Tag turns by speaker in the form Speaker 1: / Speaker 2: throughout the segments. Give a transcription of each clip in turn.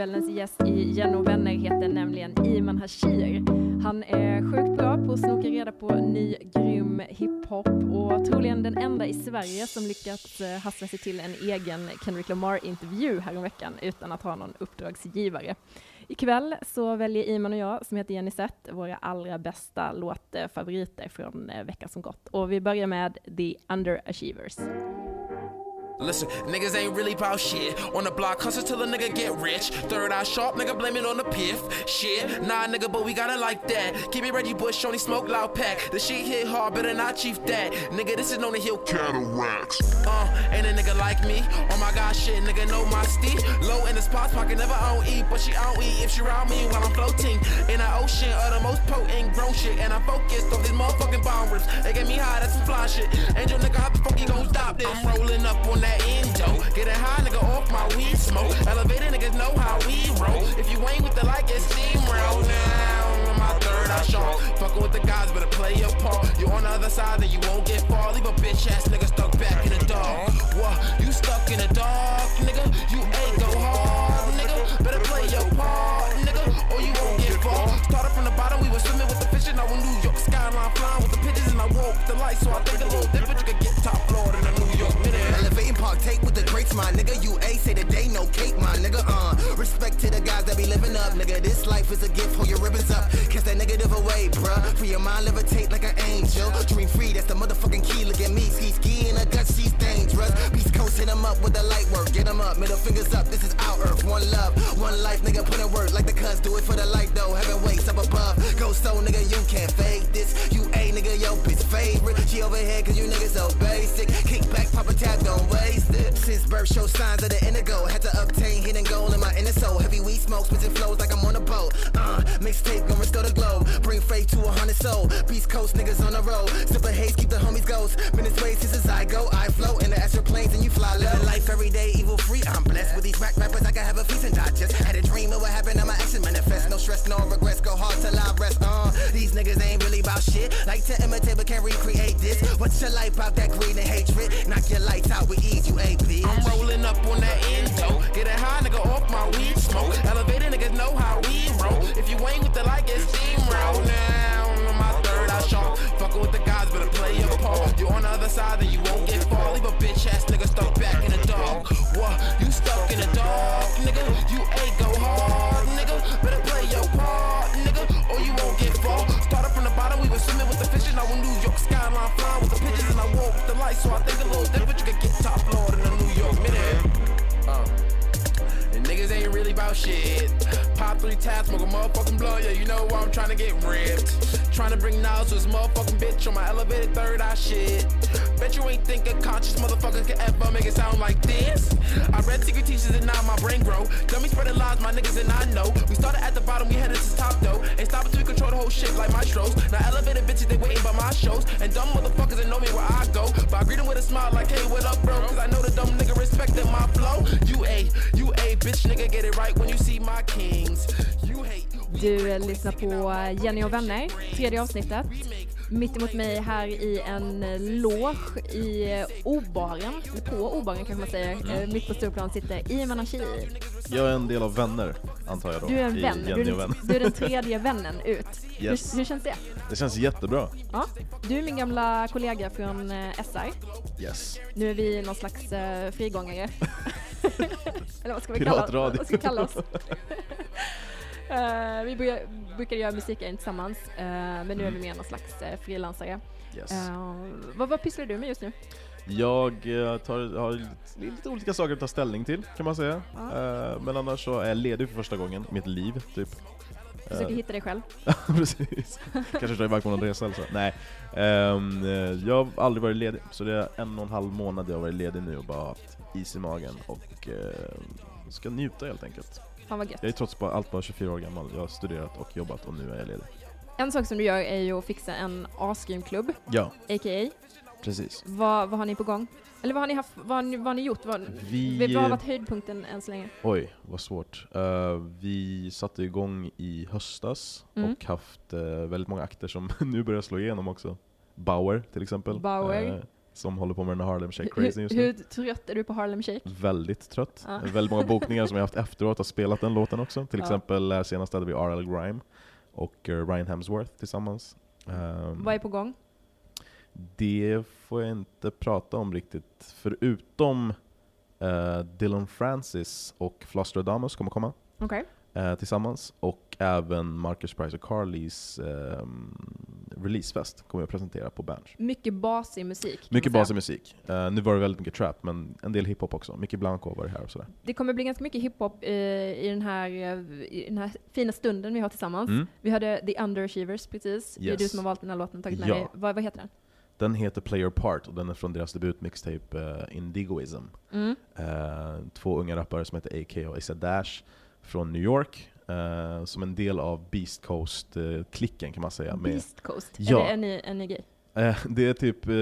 Speaker 1: Kvällens gäst i Jenny och vänner heter nämligen Iman Hashir. Han är sjukt bra på att snoka reda på ny grym hiphop och troligen den enda i Sverige som lyckats eh, hassla sig till en egen Kendrick Lamar-intervju häromveckan utan att ha någon uppdragsgivare. Ikväll så väljer Iman och jag, som heter Jenny Sett, våra allra bästa låtfavoriter från eh, veckan som gått. Och vi börjar med The Underachievers.
Speaker 2: Listen, niggas ain't really about shit. On the block, hustle till a nigga get rich. Third eye sharp, nigga blame it on the piff. Shit, nah, nigga, but we got it like that. Keep it Reggie Bush, only smoke loud pack. The shit hit hard, better not chief that. Nigga, this is known to heal cataracts. Uh, ain't a nigga like me. Oh my god, shit, nigga, know my steep. Low in the spots, pocket never on eat, but she on eat if she round me while I'm floating in the ocean of the most potent grown shit. And I'm focused on these motherfucking bomb rips. They get me high, that's some fly shit. Angel nigga, how the fuck you gon' stop this? I'm rolling up on that that endo. High, nigga, off my weed smoke. Elevated niggas know how we roll. If you ain't with the like, it's steamroll now. I'm My third eye sharp. Fucking with the guys, better play your part. You on the other side, then you won't get far. Leave a bitch ass nigga stuck back in the dark. What? You stuck in the dark, nigga? You ain't go hard, nigga. Better play your part, nigga, or you won't get far. Started from the bottom, we was swimming with the fish, I was New York skyline flying with the pigeons, and I walk with the lights, so I think a little different. You could get top floor than a New York.
Speaker 3: Elevating partake with the greats, my nigga. You A say the day, no cake, my nigga. Uh, respect to the guys that be living up, nigga. This life is a gift, hold your ribbons up. Kiss that negative away, bruh. Free your mind, levitate like an angel. Dream free, that's the motherfucking key. Look at me, ski ski in a gut, she's dangerous. Beast coast, hit up with the light work. Get 'em up, middle fingers up. This is our earth, one love, one life, nigga. Put in work like the cuz. Do it for the light though. Heaven waits up above. Go so, nigga, you can't fake this. You A, nigga, yo bitch favorite. She overhead cause you niggas so basic. Kick back, pop a tab, don't waste Since birth, show signs of the indigo. Had to obtain hidden gold in my inner soul. Heavy weed smoke, spitting flows like I'm on a boat. Uh, mixtape, gonna restore the globe. Bring faith to a hundred soul. Beast Coast niggas on the road. Sip of haze, keep the homies ghost. Minutes ways since I go. I flow in the astral planes and you fly. low. Living life every day, evil free. I'm blessed with these rap rappers. I can have a feast and digest. Had a dream of what happened, and my action manifest. No stress, no regrets. Go hard till I rest. Uh, these niggas ain't really about shit. Like to imitate, but can't recreate this. What's your life about that greed and hatred? Knock your lights out with ease, you a bitch.
Speaker 2: I'm rolling up on that endo. Getting high, nigga, off my weed smoke. Elevated niggas know how we roll. If you ain't with the like, it's steamroll now. On My third eye sharp. Fucking with the guys, better play your part. You on the other side, then you won't get far. Leave a bitch ass nigga stuck back in the dark. What? You stuck in the dark, nigga? You ain't go hard, nigga. Better play your part, nigga, or you won't get far. Started from the bottom, we was swimming with the fish, and I New York skyline flying with the pigeons, and I walk with the lights, so I think a little different. About shit. Pop three tabs, smoke a motherfucking blunt, yeah, you know why I'm trying to get ripped. Trying to bring knowledge to this motherfucking bitch on my elevated third eye shit. Bet you ain't think a conscious motherfucker could ever make it sound like this. I read secret teachers and now my brain grow. Dummy spreading lies, my niggas and I know. We started at the bottom, we headed to the top though. Ain't stop until we control the whole shit like my maestros. Now elevated bitches, they waiting by my shows. And dumb motherfuckers that know me where I go. But I greet them with a smile like, hey, what up, bro? Cause I know the dumb nigga respected my flow. You a, you a bitch nigga, get it right when you see my kings. You hate.
Speaker 1: Du lyssnar på eh, Jenny och vänner, tredje avsnittet. Mitt emot mig här i en loge i O-baren, eller på O-baren kanske man säger. Eh, Mitt på Stureplan sitter Iman Ashiri.
Speaker 4: Jag är en del av vänner, antar jag då.
Speaker 1: Du är en
Speaker 4: i
Speaker 1: vän, du är,
Speaker 4: vän.
Speaker 1: du är den tredje vännen ut.
Speaker 4: Yes.
Speaker 1: Hur, hur känns det?
Speaker 4: Det känns jättebra.
Speaker 1: Ja, du är min gamla kollega från eh, SR.
Speaker 4: Yes.
Speaker 1: Nu är vi någon slags eh, frigångare. Eller vad ska vi kalla,
Speaker 4: Piratradio.
Speaker 1: vad ska vi kalla oss? Eh, vi brukade göra musik tillsammans, eh, men nu är vi mer någon slags uh, frilansare.
Speaker 4: yes.
Speaker 1: Vad, vad pysslar du med just nu?
Speaker 4: Jag tar, har lite, lite olika saker att ta ställning till kan man säga. Men annars så är jag ledig för första gången i mitt liv, typ.
Speaker 1: Försöker hitta dig själv.
Speaker 4: Precis. Kanske dra iväg på någon resa eller så. Nej. Eh, jag har aldrig varit ledig, så det är en och en halv månad jag har varit ledig nu och bara haft is i magen och eh, ska njuta helt enkelt.
Speaker 1: Fan vad gött.
Speaker 4: Jag är trots allt bara 24 år gammal, jag har studerat och jobbat och nu är jag ledig.
Speaker 1: En sak som du gör är ju att fixa en asgrym klubb,
Speaker 4: Ja,
Speaker 1: a.k.a.
Speaker 4: precis.
Speaker 1: Vad, vad har ni på gång? Eller vad har ni, haft, vad har ni, vad har ni gjort? Vad,
Speaker 4: Vi-
Speaker 1: vad har varit höjdpunkten än så länge?
Speaker 4: Oj, vad svårt. Eh, vi satte igång i höstas
Speaker 1: Mm.
Speaker 4: och haft eh, väldigt många akter som nu börjar slå igenom också. Bauer till exempel.
Speaker 1: Bauer.
Speaker 4: Eh, som håller på med den här Harlem Shake
Speaker 1: Hur,
Speaker 4: Crazy just nu.
Speaker 1: hur trött är du på Harlem Shake?
Speaker 4: Väldigt trött.
Speaker 1: Ja.
Speaker 4: Väldigt många bokningar som jag haft efteråt har spelat den låten också. Till
Speaker 1: Ja.
Speaker 4: exempel eh, senast hade vi R.L. Grime och eh, Ryan Hemsworth tillsammans. Ehm,
Speaker 1: Vad är på gång?
Speaker 4: Det får jag inte prata om riktigt, förutom eh, Dylan Francis och Flostradamus kommer komma
Speaker 1: Okej.
Speaker 4: eh, tillsammans, och även Marcus Price och Carlys ehm, releasefest kommer jag presentera på Berns.
Speaker 1: Mycket basig musik.
Speaker 4: Mycket basig musik. Eh, nu var det väldigt mycket trap, men en del hiphop också. Mycket Blanco var det här och sådär.
Speaker 1: Det kommer bli ganska mycket hiphop eh, i, den här, eh, i den här fina stunden vi har tillsammans.
Speaker 4: Mm.
Speaker 1: Vi hörde The Underachievers precis. Det är
Speaker 4: Yes.
Speaker 1: du som har valt den här låten och tagit med
Speaker 4: Ja.
Speaker 1: dig. Vad, vad heter den?
Speaker 4: Den heter Player Part och den är från deras debutmixtape uh, Indigoism.
Speaker 1: Mm.
Speaker 4: Eh, två unga rappare som heter AK och Issa Dash från New York. Eh, som en del av Beast Coast-klicken kan man säga.
Speaker 1: Beast Coast.
Speaker 4: Ja.
Speaker 1: Är, det, är, ni, är ni gay?
Speaker 4: eh, det är typ eh,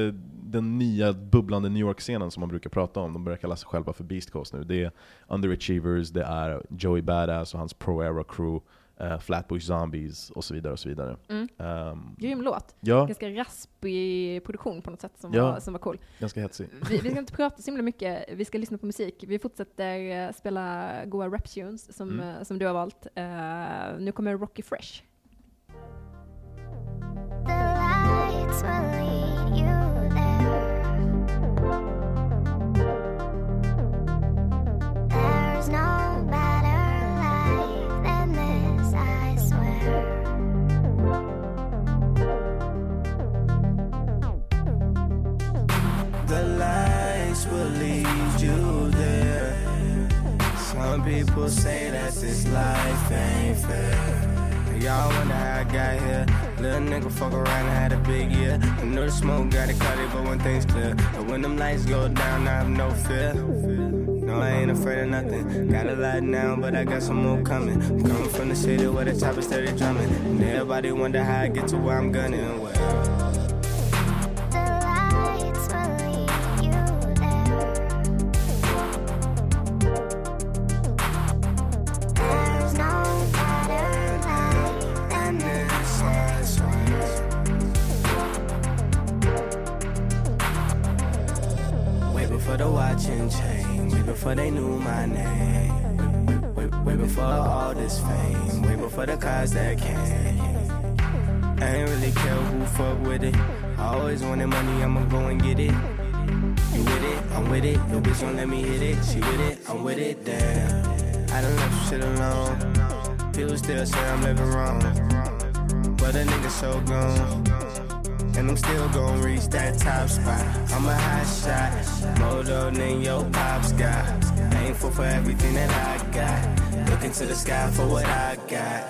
Speaker 4: den nya bubblande New York-scenen som man brukar prata om. De börjar kalla sig själva för Beast Coast nu. Det är Underachievers, det är Joey Badass och hans Pro Era Crew, eh, Flatbush Zombies och så vidare. och så vidare.
Speaker 1: Mm.
Speaker 4: Um,
Speaker 1: Grym låt.
Speaker 4: ja,
Speaker 1: Ganska raspig produktion på något sätt som,
Speaker 4: Ja.
Speaker 1: var, som var cool.
Speaker 4: ganska hetsig.
Speaker 1: Vi, vi ska inte prata så himla mycket, vi ska lyssna på musik. Vi fortsätter eh, spela goa rap-tunes som,
Speaker 4: Mm.
Speaker 1: eh, som du har valt. Eh, nu kommer Rocky Fresh.
Speaker 5: The lights will lead you
Speaker 6: people say that this life ain't fair. Y'all wonder how I got here. Little nigga fuck around and had a big year. I know the smoke got it caught it, but when things clear. But when them lights go down, I have no fear. No, I ain't afraid of nothing. Got a lot now, but I got some more coming. Coming from the city where the top is steady drumming. And everybody wonder how I get to where I'm gunning. Well, so gone. And I'm still gon' reach that top spot. I'm a hot shot, though than your pops got. Thankful for everything that I got. Looking to the sky for what I got.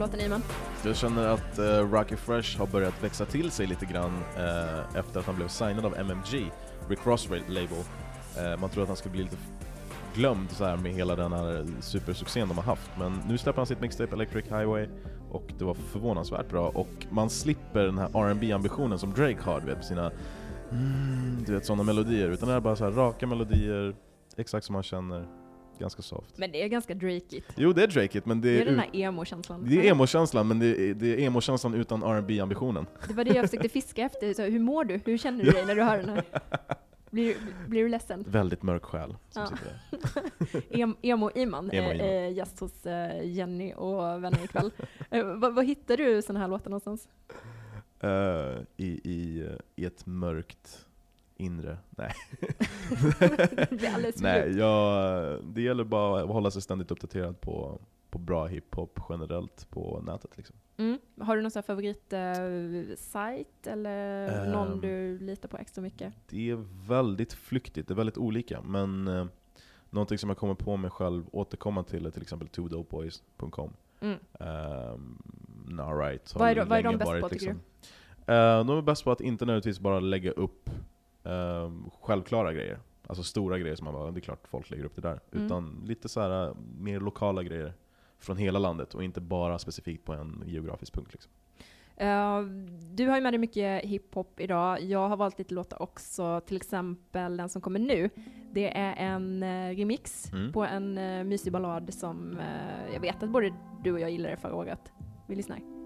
Speaker 1: Låten Iman?
Speaker 4: Jag känner att uh, Rocky Fresh har börjat växa till sig lite grann uh, efter att han blev signad av MMG, Rick Ross label. Uh, man tror att han skulle bli lite glömd så här med hela den här supersuccén de har haft, men nu släpper han sitt mixtape Electric Highway och det var förvånansvärt bra och man slipper den här rb ambitionen som Drake har, du vet, sina mm, du vet sådana melodier, utan det är bara så här raka melodier, exakt som man känner, ganska soft.
Speaker 1: Men det är ganska Drakeigt.
Speaker 4: Jo, det är Drake men det
Speaker 1: Det
Speaker 4: är,
Speaker 1: är den här emo-känslan.
Speaker 4: det är emo-känslan, men det är, det är emo-känslan utan rb ambitionen
Speaker 1: Det var det jag försökte fiska efter. Så hur mår du? Hur känner du dig när du hör den här? Blir, blir du ledsen?
Speaker 4: Väldigt mörk själ som
Speaker 1: Ja.
Speaker 4: sitter
Speaker 1: Emo-Iman
Speaker 4: Emo
Speaker 1: är, är gäst hos eh, Jenny och vänner ikväll. Eh, vad, vad hittar du sådana här låtar någonstans?
Speaker 4: eh, i, i, i ett mörkt inre. Nej. Nej, jag, det gäller bara att hålla sig ständigt uppdaterad på, på bra hiphop generellt på nätet. Liksom.
Speaker 7: Mm. Har du någon favoritsajt eller
Speaker 4: Ehm.
Speaker 7: någon du litar på extra mycket?
Speaker 4: Det är väldigt flyktigt, det är väldigt olika. Men eh, någonting som jag kommer på mig själv återkomma till är till exempel twodopeboys.com.
Speaker 7: Mm.
Speaker 4: Um, Alright,
Speaker 7: Vad är de- vad är de bäst på, tycker
Speaker 4: liksom. Eh, de är bäst på att inte nödvändigtvis bara lägga upp ehm, självklara grejer. Alltså stora grejer som man bara, det är klart folk lägger upp det där.
Speaker 7: Mm.
Speaker 4: Utan lite så här eh, mer lokala grejer från hela landet och inte bara specifikt på en geografisk punkt. Liksom.
Speaker 7: Eh, du har ju med dig mycket hiphop idag. Jag har valt lite låtar också, till exempel den som kommer nu. Det är en eh, remix
Speaker 4: Mm.
Speaker 7: på en uh, mysig ballad som jag vet att både du och jag gillade förra året. Vi lyssnar.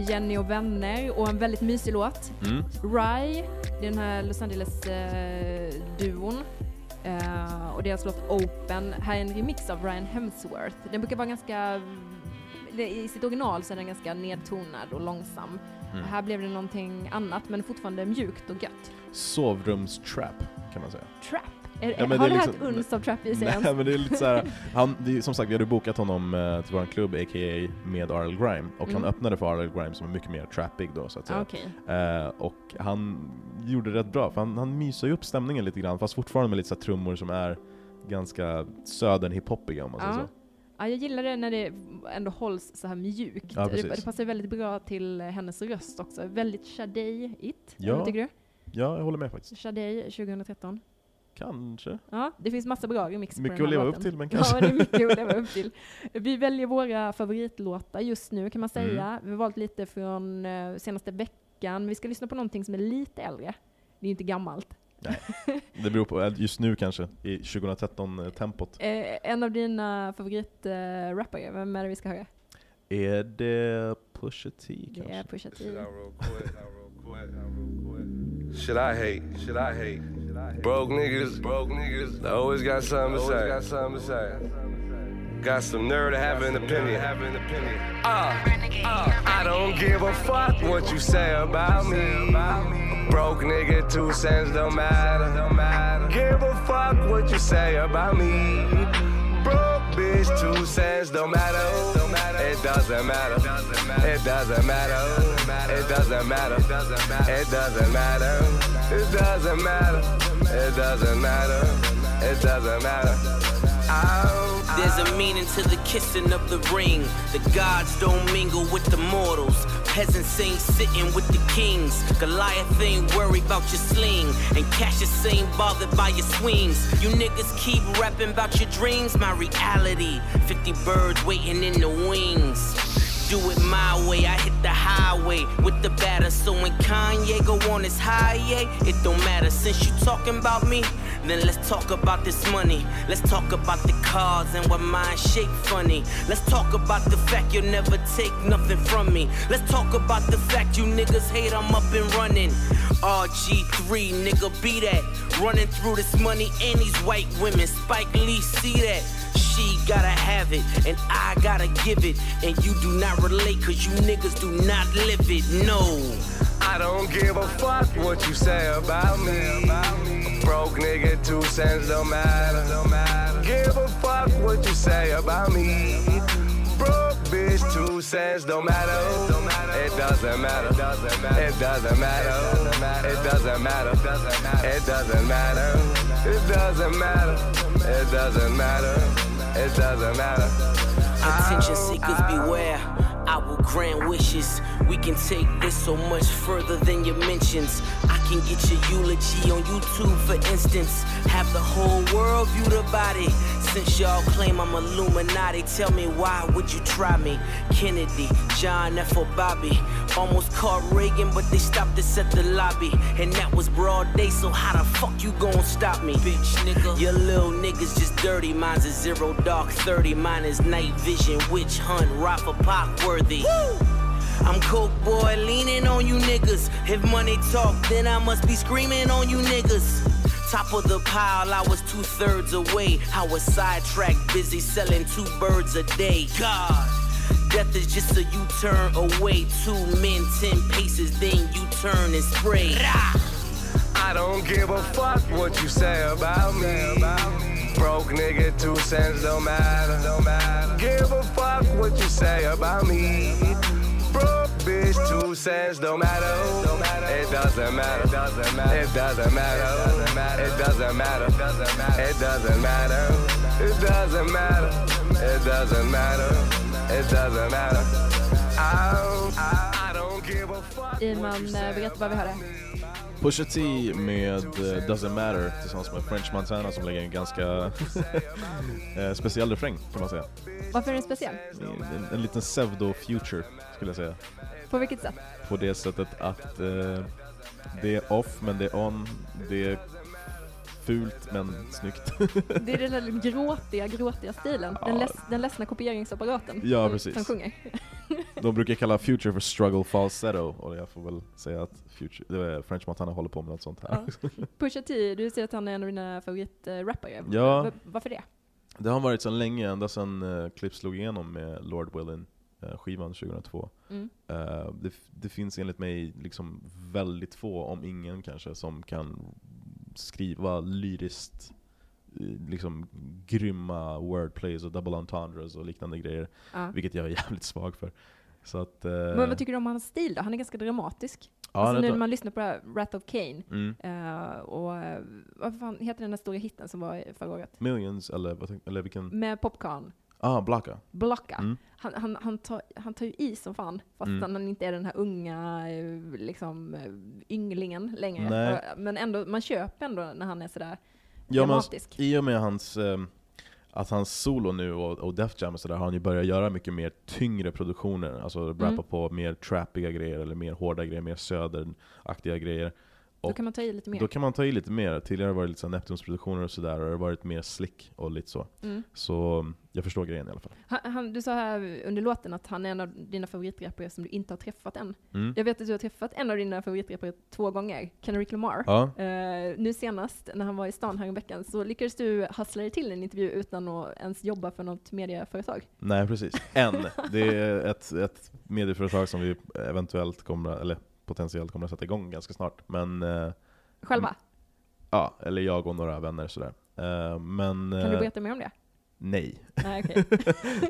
Speaker 7: Jenny och vänner och en väldigt mysig låt.
Speaker 4: Mm.
Speaker 7: Rye, den här Los Angeles-duon. Eh, och deras låt Open. Här är en remix av Ryan Hemsworth. Den brukar vara ganska... I sitt original så är den ganska nedtonad och långsam.
Speaker 4: Mm.
Speaker 7: Här blev det någonting annat men fortfarande mjukt och gött.
Speaker 4: Sovrumstrap kan man säga.
Speaker 7: Trap. Är,
Speaker 4: Ja,
Speaker 7: har
Speaker 4: det
Speaker 7: det
Speaker 4: är
Speaker 7: här
Speaker 4: liksom-
Speaker 7: ett uns av trap i sig
Speaker 4: Nej men det är lite såhär, han, det är, som sagt vi hade bokat honom eh, till vår klubb, a.k.a. med Arl Grime, och han
Speaker 7: Mm.
Speaker 4: öppnade för Arl Grime som är mycket mer trappig då så att säga.
Speaker 7: Okej.
Speaker 4: Eh, och han gjorde det rätt bra, för han, han mysar ju upp stämningen lite grann, fast fortfarande med lite så här trummor som är ganska södern hiphopiga om man säger
Speaker 7: Ja.
Speaker 4: så.
Speaker 7: Ja, jag gillar det när det ändå hålls så här mjukt.
Speaker 4: Ja,
Speaker 7: det, det passar väldigt bra till hennes röst också. Väldigt Sade-igt.
Speaker 4: Ja.
Speaker 7: Tycker du?
Speaker 4: Ja, jag håller med faktiskt.
Speaker 7: Sade 2013.
Speaker 4: Kanske.
Speaker 7: Ja, det finns massa bra remixer på
Speaker 4: Mycket
Speaker 7: den
Speaker 4: att
Speaker 7: här
Speaker 4: leva
Speaker 7: låten.
Speaker 4: upp till, men
Speaker 7: Ja,
Speaker 4: kanske.
Speaker 7: det är mycket att leva upp till. Vi väljer våra favoritlåtar just nu kan man säga.
Speaker 4: Mm.
Speaker 7: Vi har valt lite från eh, senaste veckan. Vi ska lyssna på någonting som är lite äldre. Det är inte gammalt.
Speaker 4: Det beror på, eh, just nu kanske, i 2013-tempot.
Speaker 1: Eh, en av dina favoritrappare, vem är det vi ska höra?
Speaker 4: Är det Pusha T
Speaker 1: Det är
Speaker 4: kanske?
Speaker 1: Pusha T.
Speaker 8: Shit I hate, shit I hate. Broke niggas, broke niggas, always got something to say. Got something to say. Got some nerve to have an opinion. Have an opinion. Uh, uh, I don't give a fuck what you say about me. Broke nigga, two cents don't matter. Don't matter. Give a fuck what you say about me. Broke bitch, two cents don't matter. It doesn't matter. It doesn't matter. It doesn't matter. It doesn't matter. It doesn't matter. It doesn't matter. It doesn't matter. Oh,
Speaker 9: There's a meaning to the kissing of the ring. The gods don't mingle with the mortals. Peasants ain't sitting with the kings. Goliath ain't worried about your sling. And Cassius ain't bothered by your swings. You niggas keep rapping about your dreams. My reality 50 birds waiting in the wings. Do it my way, I hit the highway with the batter. So when Kanye go on his high, yeah, it don't matter. Since you talking about me, then let's talk about this money. Let's talk about the cars and what mine shape funny. Let's talk about the fact you'll never take nothing from me. Let's talk about the fact you niggas hate I'm up and running. RG3, nigga, be that. Running through this money and these white women. Spike Lee, see that. She gotta have it, and I gotta give it. And you do not relate, cause you niggas do not live it. No.
Speaker 8: I don't give a fuck what you say about me. Broke nigga, two cents don't matter. Give a fuck what you say about me. Broke bitch, two cents don't matter. It doesn't matter. It doesn't matter. It doesn't matter. It doesn't matter. It doesn't matter. It doesn't matter. It doesn't matter. It doesn't matter.
Speaker 9: Attention seekers beware. I will grant wishes. We can take this so much further than your mentions. I can get your eulogy on YouTube, for instance. Have the whole world view the body. Since y'all claim I'm Illuminati, tell me why would you try me? Kennedy, John F. or Bobby. Almost caught Reagan, but they stopped us at the lobby. And that was broad day, so how the fuck you gon' stop me? Bitch, nigga. Your little niggas just dirty. Mine's a zero dark 30. Mine is night vision, witch hunt, Rafa Pop worthy. I'm coke boy, leaning on you niggas. If money talk, then I must be screaming on you niggas. Top of the pile, I was two thirds away. I was sidetracked, busy selling two birds a day. God, death is just a U turn away. Two men, ten paces, then you turn and spray.
Speaker 8: I don't give a fuck what you say about me. Broke nigga, two cents don't matter. Don't matter. Give a fuck what you say about me. Broke bitch, two cents don't matter. It doesn't matter. It doesn't matter. It doesn't matter. It doesn't matter. It doesn't matter. It doesn't matter. It doesn't matter. It doesn't matter. I, I don't give a fuck.
Speaker 1: Iman, berätta vad vi hörde.
Speaker 4: Pusha T med eh, Doesn't Matter tillsammans med French Montana som lägger en ganska eh, speciell refräng kan man säga.
Speaker 1: Varför är den speciell?
Speaker 4: En, en liten pseudo-future skulle jag säga.
Speaker 1: På vilket sätt?
Speaker 4: På det sättet att eh, det är off men det är on, det är fult men snyggt.
Speaker 1: Det är den där gråtiga, gråtiga stilen. Den,
Speaker 4: Ja.
Speaker 1: leds, den ledsna kopieringsapparaten
Speaker 4: Ja,
Speaker 1: som,
Speaker 4: precis.
Speaker 1: som sjunger.
Speaker 4: De brukar kalla future för struggle falsetto och jag får väl säga att future, French Montana håller på med något sånt här.
Speaker 1: Ja. Pusha T, du säger att han är en av dina favoritrappare.
Speaker 4: Ja.
Speaker 1: Va- Varför det?
Speaker 4: Det har varit sedan länge, ända sedan uh, Clips slog igenom med Lord Willin eh, skivan 2002.
Speaker 1: Mm.
Speaker 4: Eh, det, det finns enligt mig liksom väldigt få, om ingen kanske, som kan skriva lyriskt eh, liksom grymma wordplays och double entendres och liknande grejer.
Speaker 1: Ja.
Speaker 4: Vilket jag är jävligt svag för. Att, eh,
Speaker 1: Men vad tycker du om hans stil då? Han är ganska dramatisk.
Speaker 4: ja,
Speaker 1: alltså nu när man lyssnar på här, Wrath of Cain,
Speaker 4: mm.
Speaker 1: eh, och eh, vad fan heter den där stora hitten som var förra året?
Speaker 4: Millions, eller, vad eller vilken?
Speaker 1: Med Popcorn,
Speaker 4: Ah, Blacka.
Speaker 1: Blocka.
Speaker 4: Mm.
Speaker 1: Han, han, han, tar, han tar ju i som fan, fast
Speaker 4: Mm.
Speaker 1: han inte är den här unga eh, liksom, eh, ynglingen längre.
Speaker 4: Nej.
Speaker 1: Men ändå, man köper ändå när han är sådär
Speaker 4: Ja, men
Speaker 1: dramatisk.
Speaker 4: I och med hans, ehm, att hans solo nu och, och Def Jam och sådär har han ju börjat göra mycket mer tyngre produktioner. Alltså rappa
Speaker 1: Mm.
Speaker 4: på mer trappiga grejer, eller mer hårda grejer, mer söderaktiga grejer.
Speaker 1: Då kan man ta i lite mer.
Speaker 10: Då kan man ta i lite mer. Tidigare var det lite så här Neptunsproduktioner och sådär, och det har varit mer slick och lite så.
Speaker 1: Mm.
Speaker 10: Så jag förstår grejen i alla fall.
Speaker 1: Han, han, du sa här under låten att han är en av dina favoritrappare som du inte har träffat än.
Speaker 10: Mm.
Speaker 1: Jag vet att du har träffat en av dina favoritrappare två gånger, Kendrick Lamar.
Speaker 10: Ja,
Speaker 1: Eh, nu senast, när han var i stan häromveckan, så lyckades du hassla dig till en intervju utan att ens jobba för något medieföretag.
Speaker 10: nej precis. En. Det är ett, ett medieföretag som vi eventuellt kommer, eller potentiellt kommer att sätta igång ganska snart. Men eh,
Speaker 1: Själva?
Speaker 10: ja, eller jag och några vänner sådär. Eh, men...
Speaker 1: Kan du
Speaker 10: eh,
Speaker 1: berätta mer om det?
Speaker 10: Nej.
Speaker 1: Nej, okej.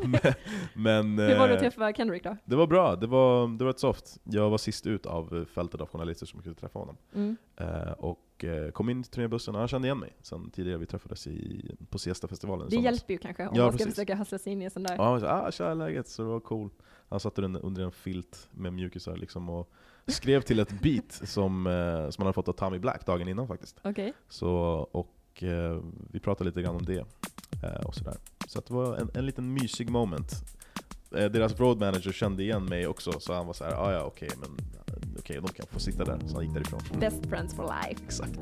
Speaker 10: men, men,
Speaker 1: Hur var det att träffa Kendrick då?
Speaker 10: Det var bra, det var, det var ett soft. Jag var sist ut av fältet av journalister som kunde träffa honom.
Speaker 1: Mm.
Speaker 10: Eh, och kom in till turnébussen och han kände igen mig sen tidigare vi träffades i, på Siesta-festivalen
Speaker 1: Det hjälper ju kanske om
Speaker 10: Ja,
Speaker 1: man ska
Speaker 10: precis.
Speaker 1: försöka hassla sig in i en sån där.
Speaker 10: Ja, han så, ah tja läget, så det var cool. Han satt under, under en filt med mjukisar liksom och skrev till ett beat som, eh, som han hade fått av Tommy Black dagen innan faktiskt.
Speaker 1: Okej.
Speaker 10: Så, och eh, vi pratade lite grann om det. Eh, och sådär. Så det var en, en liten mysig moment. Deras road manager kände igen mig också, så han var så här, ah, ja okej, men okej, de kan få sitta där. Så han gick därifrån.
Speaker 1: Best friends for life.
Speaker 10: Exakt.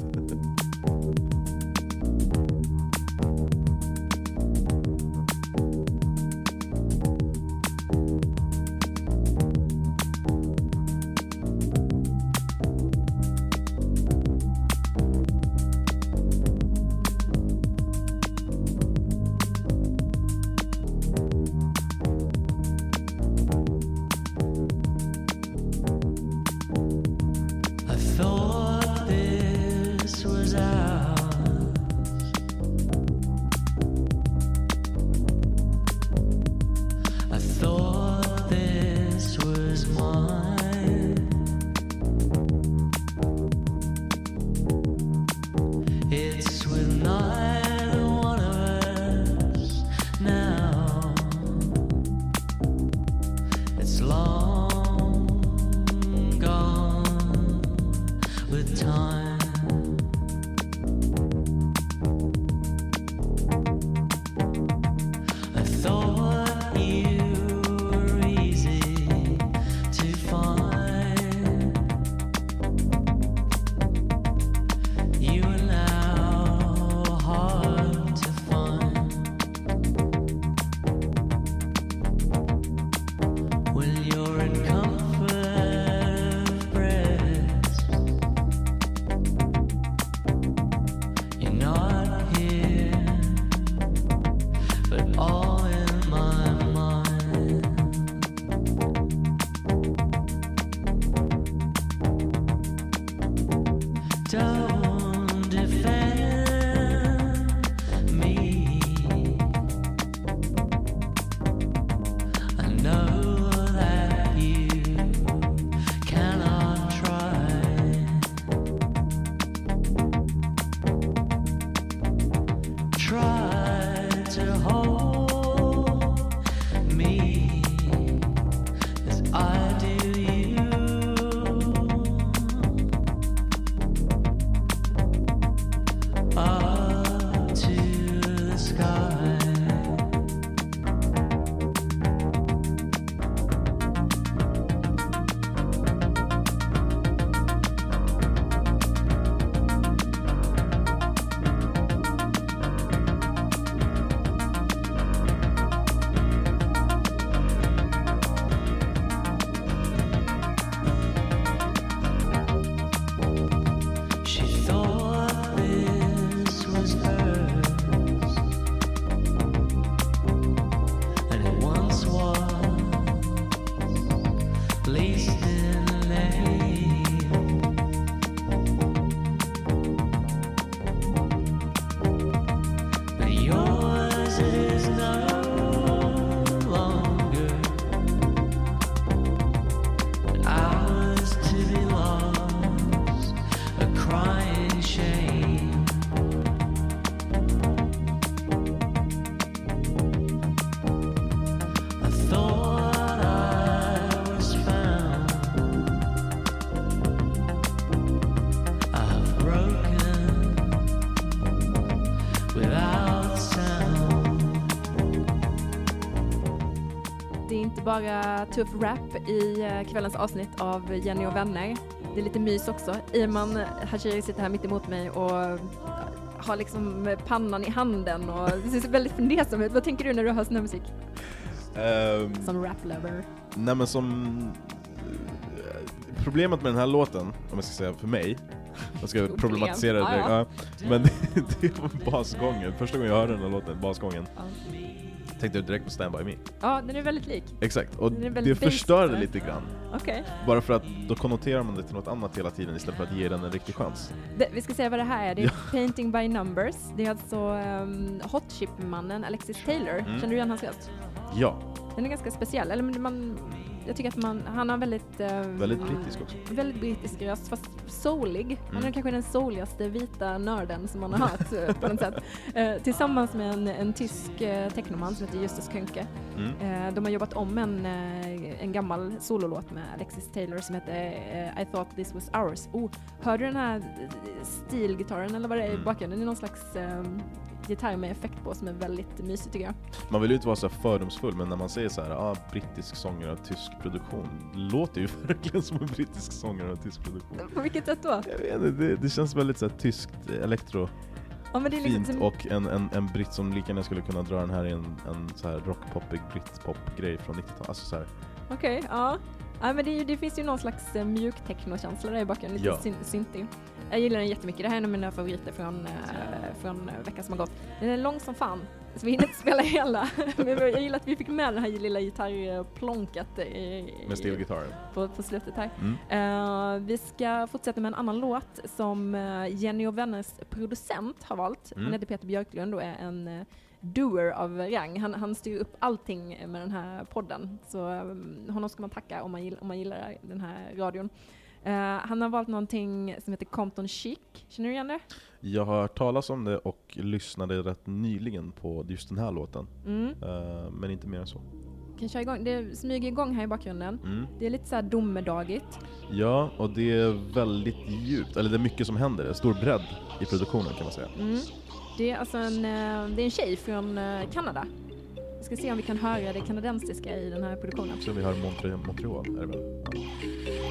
Speaker 1: Bara tuff rap i eh, kvällens avsnitt av Jenny och vänner. det är lite mys också. Iman Hashiri sitter här mitt emot mig och har liksom pannan i handen och det ser väldigt fundersam ut. Vad tänker du när du hör sån här musik?
Speaker 4: Ehm,
Speaker 1: Som rap-lover.
Speaker 4: nej men som... eh, Problemet med den här låten, om jag ska säga för mig, jag ska
Speaker 1: Problem.
Speaker 4: problematisera det direkt,
Speaker 1: ja.
Speaker 4: ja. men det, det var basgången. Första gången jag hörde den här låten, basgången,
Speaker 1: Ja.
Speaker 4: Tänkte jag direkt på Stand By Me.
Speaker 1: ja, den är väldigt lik.
Speaker 4: Exakt, och
Speaker 1: Den är
Speaker 4: det
Speaker 1: väldigt
Speaker 4: förstör det lite grann.
Speaker 1: Okej.
Speaker 4: Bara för att då konnoterar man det till något annat hela tiden istället för att ge den en riktig chans.
Speaker 1: Det- Vi ska säga vad det här är. Det är Painting by Numbers. Det är alltså um, Hot Chip-mannen Alexis Taylor.
Speaker 4: Mm.
Speaker 1: Känner du igen hans röst?
Speaker 4: Ja,
Speaker 1: Den är ganska speciell. Eller man, jag tycker att man, han har väldigt... ehm,
Speaker 4: väldigt brittisk också.
Speaker 1: Väldigt brittisk röst, fast soulig. Han är
Speaker 4: Mm.
Speaker 1: kanske den souligaste vita nörden som man har hört eh, på något sätt. Eh, tillsammans med en, en tysk eh, technoman som heter Justus Könke.
Speaker 4: Mm.
Speaker 1: Eh, de har jobbat om en, eh, en gammal sololåt med Alexis Taylor som heter eh, I thought this was ours. Oh, hör du den här eh, stilgitarren eller vad det är i
Speaker 4: Mm.
Speaker 1: bakgrunden? Det är någon slags eh, gitarr med effekt på som är väldigt mysig tycker jag.
Speaker 4: Man vill ju inte vara så fördomsfull, men när man säger så här, ah, brittisk sångare av tysk produktion, låter ju verkligen som en brittisk sångare av tysk produktion.
Speaker 1: På vilket sätt då?
Speaker 4: Jag vet inte, det, det känns väldigt så här tyskt elektro
Speaker 1: Ja, liksom
Speaker 4: fint
Speaker 1: som-
Speaker 4: och en, en, en britt som lika gärna skulle kunna dra den här i en, en så här rockpoppig britpop-grej från 90-talet. Alltså
Speaker 1: Okej, ja. ja men det, det finns ju någon slags uh, mjuk techno-känsla där i bakgrunden, lite
Speaker 4: Ja.
Speaker 1: syn- syntig. Jag gillar den jättemycket, det här är en av mina favoriter från, eh, från veckan som har gått. Den är lång som fan, så vi hinner inte spela hela. men jag gillar att vi fick med det här lilla gitarrplonket i,
Speaker 4: med stilgitarren.
Speaker 1: på, på slutet här.
Speaker 4: Mm.
Speaker 1: Eh, vi ska fortsätta med en annan låt som eh, Jenny och Vänners producent har valt. Han
Speaker 4: Mm.
Speaker 1: heter Peter Björklund och är en uh, doer av rang. Han, han styr upp allting med den här podden. Så um, honom ska man tacka om man, gillar, om man gillar den här radion. Eh, han har valt någonting som heter Compton Chic. Känner du igen det?
Speaker 4: Jag har hört talas om det och lyssnade rätt nyligen på just den här låten.
Speaker 1: Mm.
Speaker 4: Eh, men inte mer än så.
Speaker 1: Kan köra igång. Det smyger igång här i bakgrunden.
Speaker 4: Mm.
Speaker 1: Det är lite så här domedagigt.
Speaker 4: Ja, och det är väldigt djupt, eller det är mycket som händer, det är stor bredd i produktionen kan man säga.
Speaker 1: Mm. Det är alltså en, eh, det är en tjej från Kanada. Vi ska se om vi kan höra det kanadensiska i den här produktionen.
Speaker 4: Så vi hör Montre- Montreal, är det väl? Ja.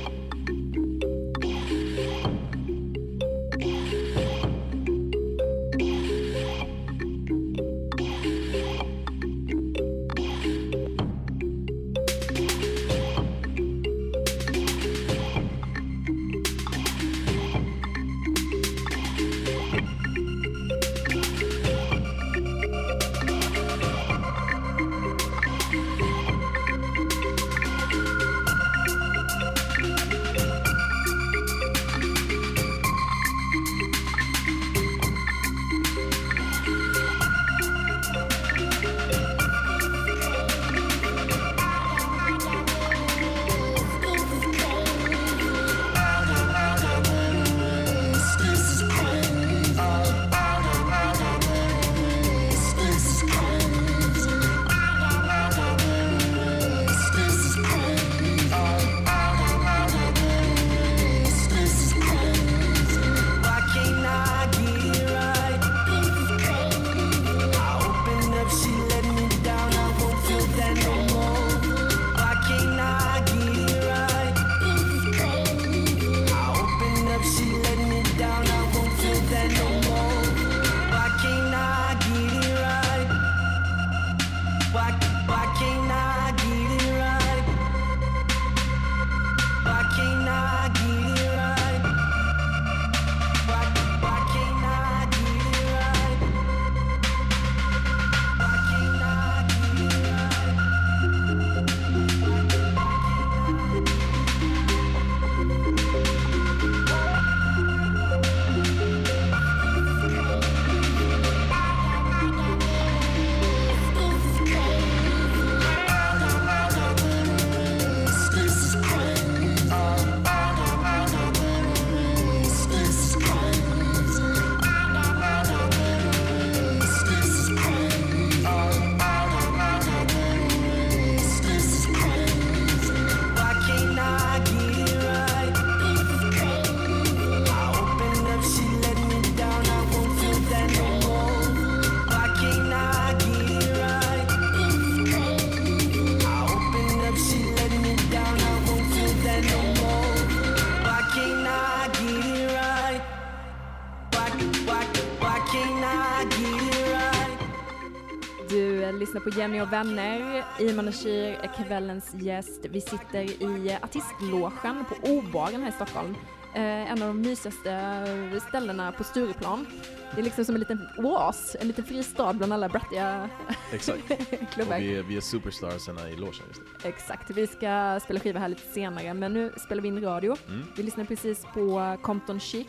Speaker 1: På Jenny och vänner. Iman Ashir är kvällens gäst. Vi sitter i artistlogen på O-baren här i Stockholm. Eh, en av de mysigaste ställena på Stureplan. Det är liksom som en liten oas, en liten fristad bland alla brattiga
Speaker 4: Exakt. Och
Speaker 1: klubbar.
Speaker 4: vi är, vi är superstarsarna i logen just nu.
Speaker 1: Exakt, vi ska spela skiva här lite senare, men nu spelar vi in radio.
Speaker 4: Mm.
Speaker 1: Vi lyssnar precis på Compton Chic.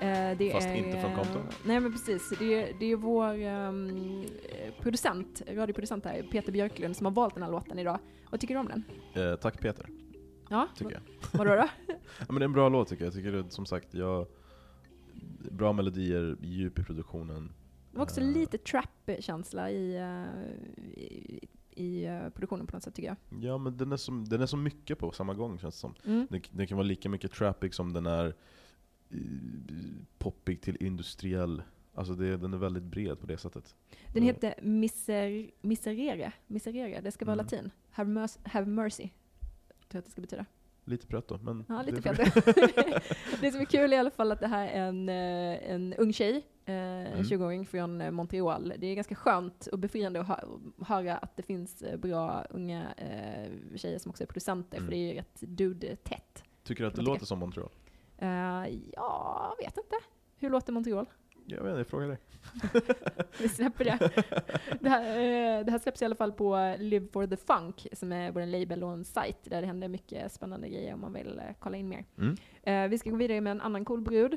Speaker 1: Eh, det
Speaker 4: Fast
Speaker 1: är,
Speaker 4: inte från Compton.
Speaker 1: Nej men precis, det är, det är vår ehm, producent, radioproducent här, Peter Björklund, som har valt den här låten idag. Vad tycker du om den?
Speaker 4: Eh, tack Peter,
Speaker 1: Ja,
Speaker 4: tycker jag.
Speaker 1: vadå då?
Speaker 4: Ja, men det är en bra låt tycker jag. Tycker det, som sagt, jag, bra melodier, djup i produktionen.
Speaker 1: Det var också
Speaker 4: Eh,
Speaker 1: lite trap-känsla i, eh, i, i eh, produktionen på något sätt tycker jag.
Speaker 4: Ja men den är, så, den är så mycket på samma gång känns det som.
Speaker 1: Mm.
Speaker 4: Den, den kan vara lika mycket trappig som den är eh, poppig till industriell. Alltså det, den är väldigt bred på det sättet.
Speaker 1: Den
Speaker 4: Mm.
Speaker 1: heter Miser, Miserere, Miserere, det ska vara
Speaker 4: Mm.
Speaker 1: latin. Have, mercy, have mercy, tror att det ska betyda.
Speaker 4: Lite pretto, men...
Speaker 1: Ja, lite
Speaker 4: det-
Speaker 1: det som är kul i alla fall att det här är en, eh, en ung tjej, eh, en
Speaker 4: Mm.
Speaker 1: 20-åring från eh, Montreal. Det är ganska skönt och befriande att hö- höra att det finns eh, bra unga eh, tjejer som också är producenter,
Speaker 4: Mm.
Speaker 1: för det är ju rätt dude-tätt.
Speaker 4: Tycker du att det låter som Montreal?
Speaker 1: Eh, ja, jag vet inte. Hur låter Montreal?
Speaker 4: Jag vet inte, jag frågar dig.
Speaker 1: Vi släpper det. Det här, eh, det här släpps i alla fall på Live for the Funk, som är en label och en sajt där det händer mycket spännande grejer om man vill eh, kolla in mer.
Speaker 4: Mm.
Speaker 1: Vi ska gå vidare med en annan cool brud.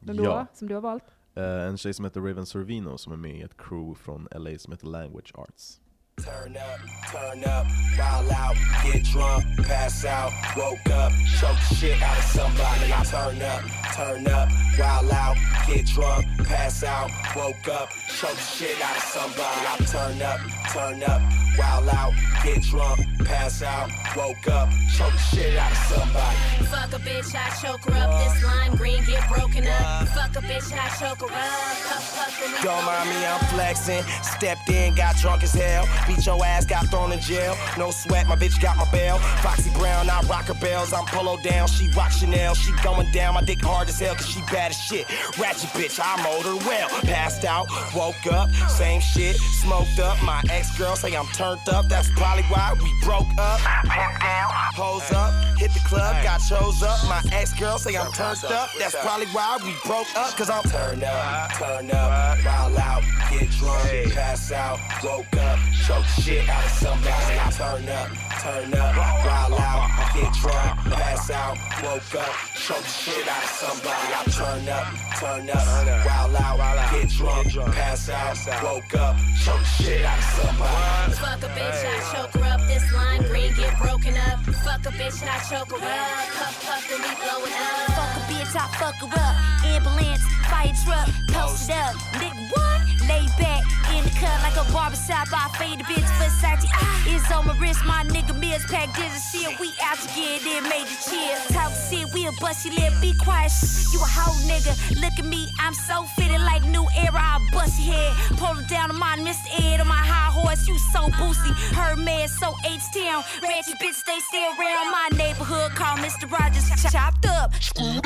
Speaker 1: Vem då?
Speaker 4: Ja,
Speaker 1: Som du har valt?
Speaker 4: en tjej som heter Raven Sorvino som är med i ett crew från LA som heter Language Arts.
Speaker 11: Turn up, turn up, wild out, get drunk, pass out, woke up, choke shit out of somebody. I turn up, turn up, wild out, get drunk, pass out, woke up, choke shit out of somebody. I turn up, turn up, wild out, get drunk, pass out, woke up, choke the shit out of somebody.
Speaker 12: Fuck a bitch, I choke her up. This lime green get broken up. Fuck a bitch, I choke her up. Puff, puff,
Speaker 11: Don't mind me, I'm flexing. Stepped in, got drunk as hell. Beat your ass, got thrown in jail. No sweat, my bitch got my bail. Foxy Brown, I rock her bells. I'm polo down, she rock Chanel. She going down, my dick hard as hell, cause she bad as shit. Ratchet bitch, I mold her well. Passed out, woke up, same shit. Smoked up, my ex girl say I'm turned up. That's probably why we broke up. Pimp down, hose up, hit the club, got chose up. My ex girl say I'm turned up. That's probably why we broke up, cause I'm turned up, turn up, wild out, get drunk, pass out, woke up, choke shit out of somebody. I turn up, turn up, wild out, get drunk, pass out, woke up, choke shit out of somebody. I turn up, turn up, wild out, get drunk, pass out, woke up, choke shit out of somebody.
Speaker 12: Fuck a bitch, I choke her up. This lime green get broken up. Fuck a bitch, and I choke her up. Puff, puff, and we blowing up.
Speaker 5: Fuck bitch, I fuck her up. Ambulance, fire truck, posted up. Nigga, what? Lay back in the cut like a barbershop. I fade the bitch Versace. Ah, it's on my wrist, my nigga meals packed and shit. We out to get it, major chill. Talk shit, we a bust your lip, be quiet. Shh, you a hoe nigga. Look at me, I'm so fitted like new era. I bust your head. Pull it down on my Mr. Ed on my high horse. You so boosty. Her man so H-Town. Ratchet bitch, they stay around my neighborhood. Call Mr. Rogers. Ch- chopped up. Screwed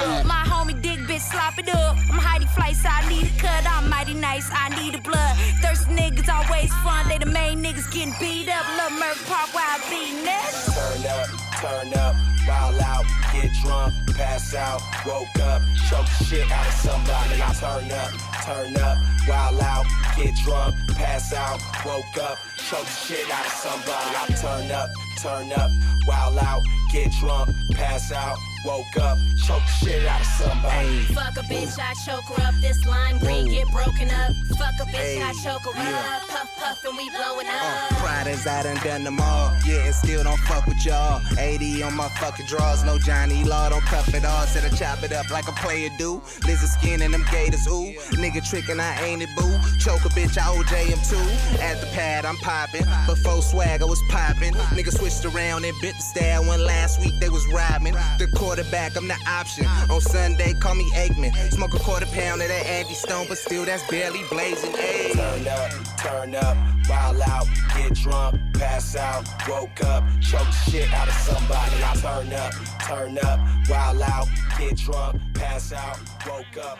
Speaker 5: They the main niggas getting beat up. Love Murphy Park I be next.
Speaker 11: Turn up, turn up, wild out, get drunk, pass out, woke up, choke shit out of somebody. I turn up, turn up, wild out, get drunk, pass out, woke up, choke the shit out of somebody. I turn up, turn up, wild out, get drunk, pass out, woke up, choke the shit out of somebody.
Speaker 12: Fuck a bitch, I choke her up. This lime green get broken up. Fuck a bitch, I choke her up. Puff, puff, and we blowing up.
Speaker 3: Pride as I done done them all. Yeah, and still don't fuck with y'all. 80 on my fucking drawers. No Johnny Law, don't cuff it all. Said I chop it up like a player do. Lizard skin and them gators, ooh. Nigga trickin', I ain't it, boo. Choke a bitch, I OJ him too. At the pad, I'm poppin'. Before swag, I was poppin'. Nigga switched around and bit the style when last week they was robbing. The quarterback, I'm the option. On Sunday, call me Aikman. Smoke a quarter pound of that Andy Stone, but still that's barely blazing. Ayy.
Speaker 11: Turn up, turn up, wild out, get drunk, pass out, woke up, choke shit out of somebody. I turn up, turn up, wild out, get drunk, pass out, woke up.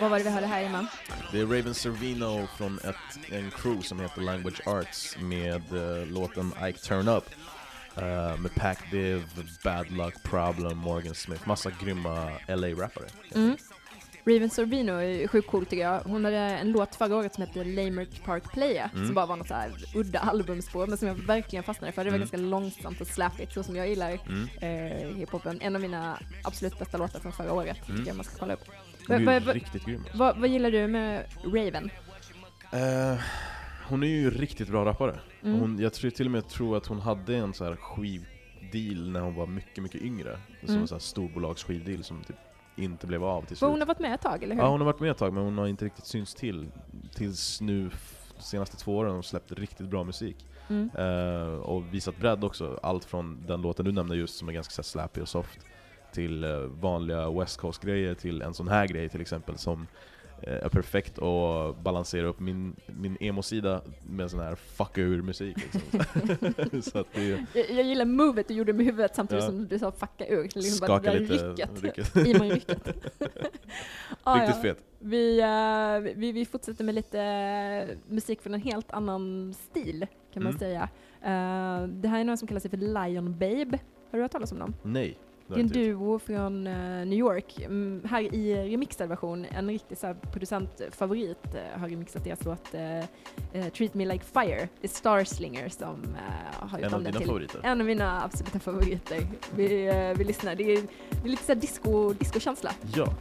Speaker 1: Vad var det vi hörde här innan?
Speaker 4: Det är Raven Servino från ett, en crew som heter Language Arts med eh, låten Ike Turn Up. eh, med Pac Div, Bad Luck Problem, Morgan Smith, massa grymma LA-rappare.
Speaker 1: Mm. Raven Sorbino är sjukt cool tycker jag. Hon hade en låt förra året som hette Lamert Park Playa,
Speaker 4: Mm.
Speaker 1: som bara var något så här udda albumspår, men som jag verkligen fastnade för. Det var
Speaker 4: Mm.
Speaker 1: ganska långsamt och slappigt, så som jag gillar
Speaker 4: Mm.
Speaker 1: eh, hiphopen. En av mina absolut bästa låtar från förra året,
Speaker 4: Mm.
Speaker 1: tycker jag man ska kolla upp.
Speaker 4: Hon är ju
Speaker 1: Vad- vad-
Speaker 4: riktigt grym. alltså.
Speaker 1: Vad, vad gillar du med Raven?
Speaker 4: Eh, hon är ju riktigt bra rappare.
Speaker 1: Mm.
Speaker 4: Hon, jag tror till och med tror att hon hade en så här skivdeal när hon var mycket, mycket yngre. Som
Speaker 1: Mm.
Speaker 4: en så här storbolagsskivdeal som typ inte blev av till slut.
Speaker 1: hon har varit med ett tag, eller hur?
Speaker 4: Ja, hon har varit med ett tag men hon har inte riktigt synts till tills nu, de senaste två åren, har hon släppt riktigt bra musik.
Speaker 1: Mm.
Speaker 4: Eh, och visat bredd också, allt från den låten du nämnde just som är ganska slappy och soft, till eh, vanliga West Coast-grejer, till en sån här grej till exempel som är perfekt att balansera upp min, min emo-sida med sån här fucka ur-musik liksom. så att det är,
Speaker 1: Jag, jag gillar movet du gjorde med huvudet samtidigt
Speaker 4: Ja.
Speaker 1: som du sa fucka ur. Liksom bara
Speaker 4: Skaka
Speaker 1: där
Speaker 4: lite,
Speaker 1: rycket.
Speaker 4: rycket.
Speaker 1: Iman-rycket. Ah,
Speaker 4: Riktigt
Speaker 1: ja.
Speaker 4: fet.
Speaker 1: Vi, eh, vi, vi fortsätter med lite eh, musik från en helt annan stil, kan man
Speaker 4: Mm.
Speaker 1: säga. Eh, det här är någon som kallar sig för Lion Babe. Har du hört talas om dem?
Speaker 4: Nej.
Speaker 1: Det är en duo från eh, New York. Mm, här i remixad version, en riktig så här, producentfavorit eh, har remixat deras låt eh, Treat Me Like Fire. Det är Starslinger som har gjort
Speaker 4: En
Speaker 1: om
Speaker 4: av
Speaker 1: den
Speaker 4: dina
Speaker 1: till
Speaker 4: favoriter?
Speaker 1: en av mina absoluta favoriter. Vi, vi lyssnar. Det är, det är lite så här disco, disco-känsla.
Speaker 4: Ja.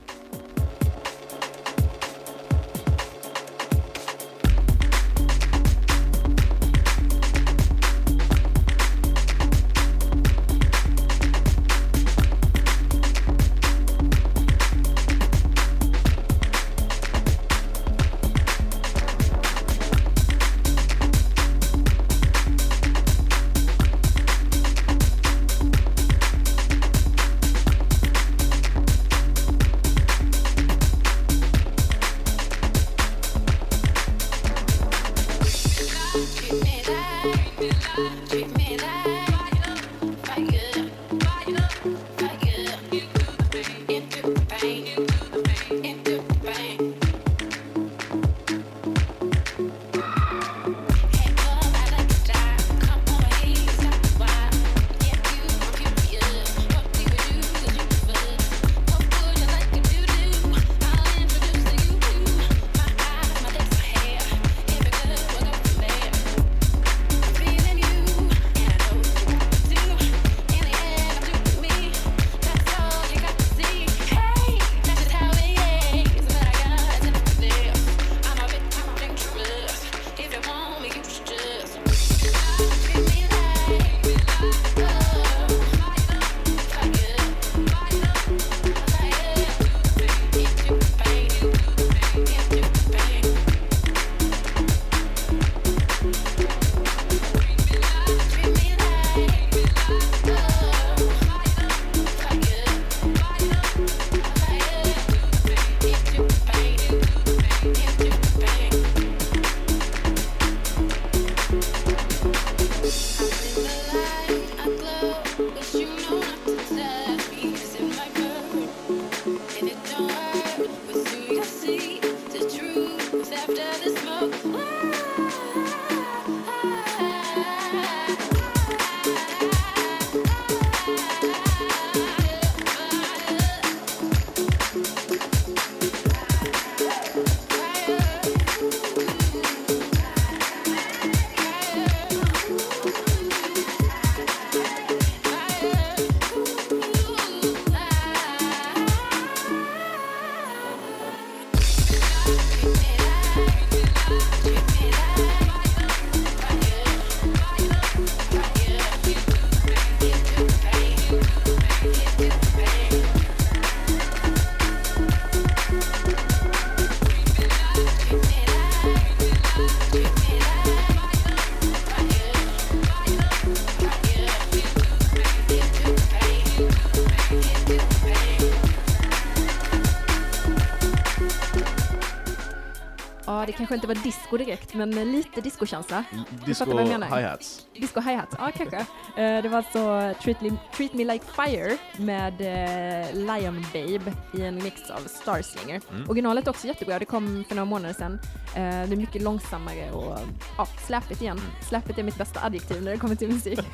Speaker 1: Kanske inte var disco direkt, men lite discokänsla.
Speaker 4: Disco hi-hats.
Speaker 1: Disco hi-hat, ja kanske. Eh, det var alltså Treat Me, Treat Me Like Fire med eh, Lion Babe i en mix av Starslinger.
Speaker 13: Mm.
Speaker 1: Originalet är också jättebra, det kom för några månader sedan. Eh, det är mycket långsammare och ja, släpigt igen. Släpigt är mitt bästa adjektiv när det kommer till musik.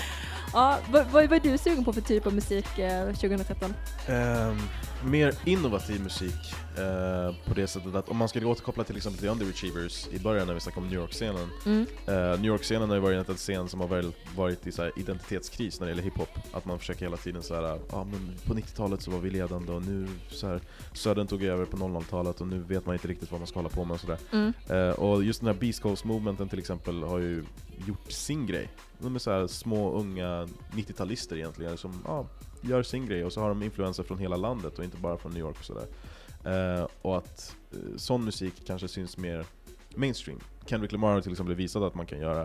Speaker 1: ja, vad, vad, vad är du sugen på för typ av musik eh, 2013?
Speaker 4: Ehm, mer innovativ musik eh, på det sättet att om man skulle återkoppla till exempel till Underachievers i början när vi snackade om New York-scenen.
Speaker 1: Mm.
Speaker 4: Eh, New York-scenen har ju varit en scen som har väl varit i så här identitetskris när det gäller hiphop. Att man försöker hela tiden så här, ja men på 90-talet så var vi ledande och nu så här, Södern tog över på 00-talet och nu vet man inte riktigt vad man ska hålla på med och sådär.
Speaker 1: Mm.
Speaker 4: Eh, och just den här Beast Coast movementen till exempel har ju gjort sin grej. De är så här små unga 90-talister egentligen som ja, gör sin grej och så har de influenser från hela landet och inte bara från New York och sådär. Eh, och att eh, sån musik kanske syns mer mainstream. Kendrick Lamar har till exempel visat att man kan göra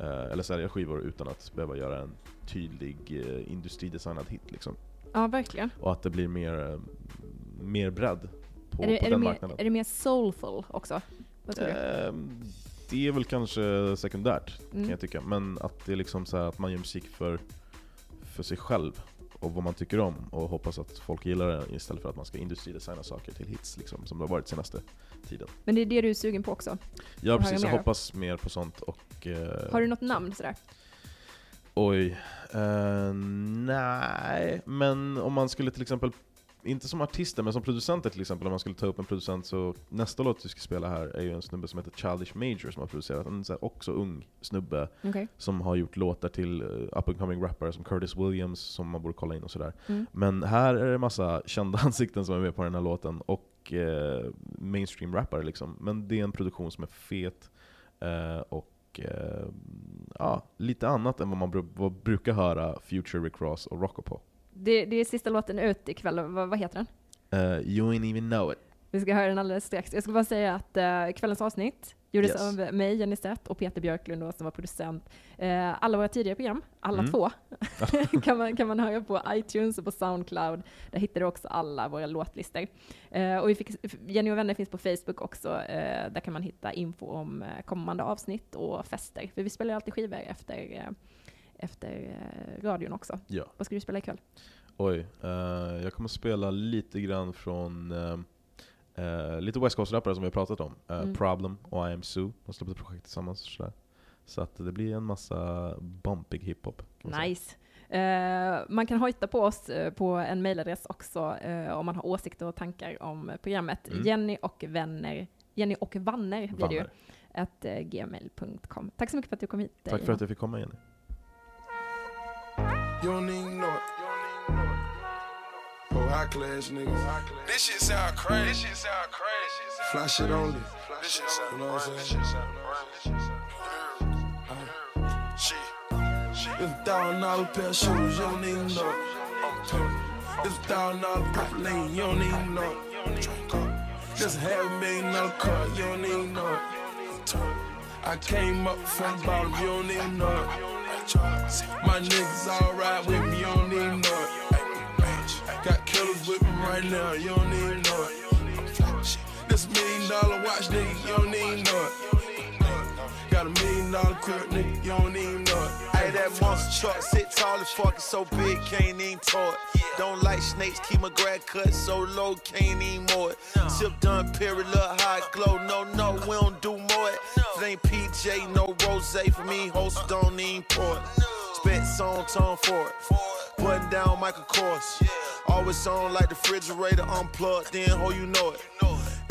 Speaker 4: eh, eller sälja skivor utan att behöva göra en tydlig eh, industridesignad hit liksom.
Speaker 1: Ja, verkligen.
Speaker 4: Och att det blir mer, eh, mer bredd på,
Speaker 1: är, det,
Speaker 4: på
Speaker 1: är, det
Speaker 4: den
Speaker 1: mer,
Speaker 4: marknaden.
Speaker 1: är det mer soulful också? Vad tror du?
Speaker 4: Det är väl kanske sekundärt
Speaker 1: Mm.
Speaker 4: kan jag tycka, men att det är liksom så här att man gör musik för, för sig själv och vad man tycker om och hoppas att folk gillar det istället för att man ska industridesigna saker till hits liksom, som det har varit senaste tiden.
Speaker 1: Men det är det du är sugen på också?
Speaker 4: Ja precis, jag hoppas mer på sånt och... eh,
Speaker 1: Har du något namn sådär?
Speaker 4: Oj. eh, nej, men om man skulle till exempel, inte som artister, men som producenter till exempel, om man skulle ta upp en producent så nästa låt vi ska spela här är ju en snubbe som heter Childish Major som har producerat, en så här också ung snubbe
Speaker 1: Okej.
Speaker 4: som har gjort låtar till uh, up and coming rappare som Curtis Williams som man borde kolla in och sådär.
Speaker 1: Mm.
Speaker 4: Men här är det massa kända ansikten som är med på den här låten och eh, mainstream rappare liksom. Men det är en produktion som är fet eh, och eh, ja, lite annat än vad man bru- vad brukar höra Future, Rick Ross och Rocco på.
Speaker 1: Det, det är sista låten ut ikväll, vad, vad heter den?
Speaker 4: Eh, you ain't even know it.
Speaker 1: Vi ska höra den alldeles strax. Jag ska bara säga att eh, kvällens avsnitt gjordes
Speaker 4: Yes.
Speaker 1: av mig, Jenny Stedt, och Peter Björklund då, som var producent. Eh, alla våra tidigare program, alla
Speaker 4: Mm.
Speaker 1: två, kan, man, kan man höra på iTunes och på Soundcloud. Där hittar du också alla våra låtlistor. Eh, och vi fick, Jenny och vänner finns på Facebook också. Där kan man hitta info om kommande avsnitt och fester. För vi spelar alltid skivor efter, efter eh, radion också.
Speaker 4: Ja.
Speaker 1: Vad ska du spela ikväll?
Speaker 4: Oj, eh, jag kommer spela lite grann från eh, eh, lite West Coast-rappare som vi har pratat om. Eh,
Speaker 1: Mm.
Speaker 4: Problem och I am Sue. De släppte projekt tillsammans. sådär. Så att det blir en massa bumpig hiphop.
Speaker 1: Nice. Eh, man kan hojta på oss eh, på en mailadress också eh, om man har åsikter och tankar om programmet.
Speaker 4: Mm.
Speaker 1: Jenny och vänner, Jenny och vanner blir det ju, gmail.com. Tack så mycket för att du kom hit.
Speaker 4: Tack för
Speaker 1: Johan.
Speaker 4: att jag fick komma Jenny.
Speaker 2: You don't even know it. Oh, high class niggas. This shit sound crazy. This shit sound crazy. Fly shit only. This shit sound you know what I'm saying? It's a thousand dollar pair of shoes, you don't even know it. It's a thousand dollar purple lane, you don't even know it. Just half a million dollar car, you don't even know it. I came up from the bottom, you don't even know it. My niggas all ride with me, you don't know it. Got killers with me right now, you don't know it. This million dollar watch, nigga, you don't know it. Got a million dollar crib, nigga,
Speaker 14: that monster truck sit tall as fuck, it's so big, can't even talk. Don't like snakes, keep my grad cut so low, can't even it. Sip done, period, look high glow. No, no, we don't do more it. Ain't PJ, no rose for me, host don't even pour. Spit song tone for it. Button down Michael Kors. Always on like the refrigerator unplugged, then ho, you know it.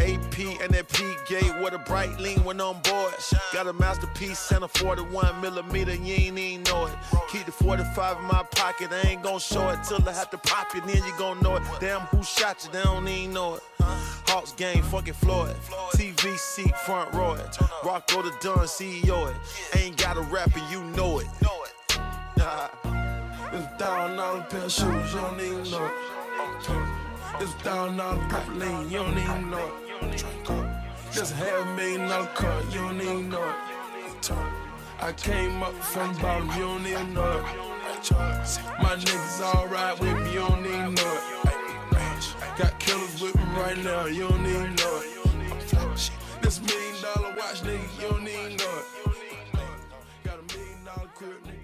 Speaker 14: AP and that P gate with a bright lean when on board. Got a masterpiece and a 41 millimeter, you ain't even know it. Keep the 45 in my pocket, I ain't gon' show it till I have to pop it, then you gon' know it. Damn, who shot you? They don't even know it. Hawks game, fucking Floyd. TV seat, front row it. Rocco the Dunn, CEO it. Ain't got a rapper, you know it. Nah.
Speaker 2: It's a thousand dollar pair of shoes, you don't even know it. It's thousand dollar purple lane, you don't even know it. Just half million dollar car, you don't even know it. I came up from bottom, you don't even know it. My niggas ride with me, you don't even know it. Got killers with me right now, you don't even know it. This million dollar watch, nigga, you don't even know it. Got a million dollar crib, nigga,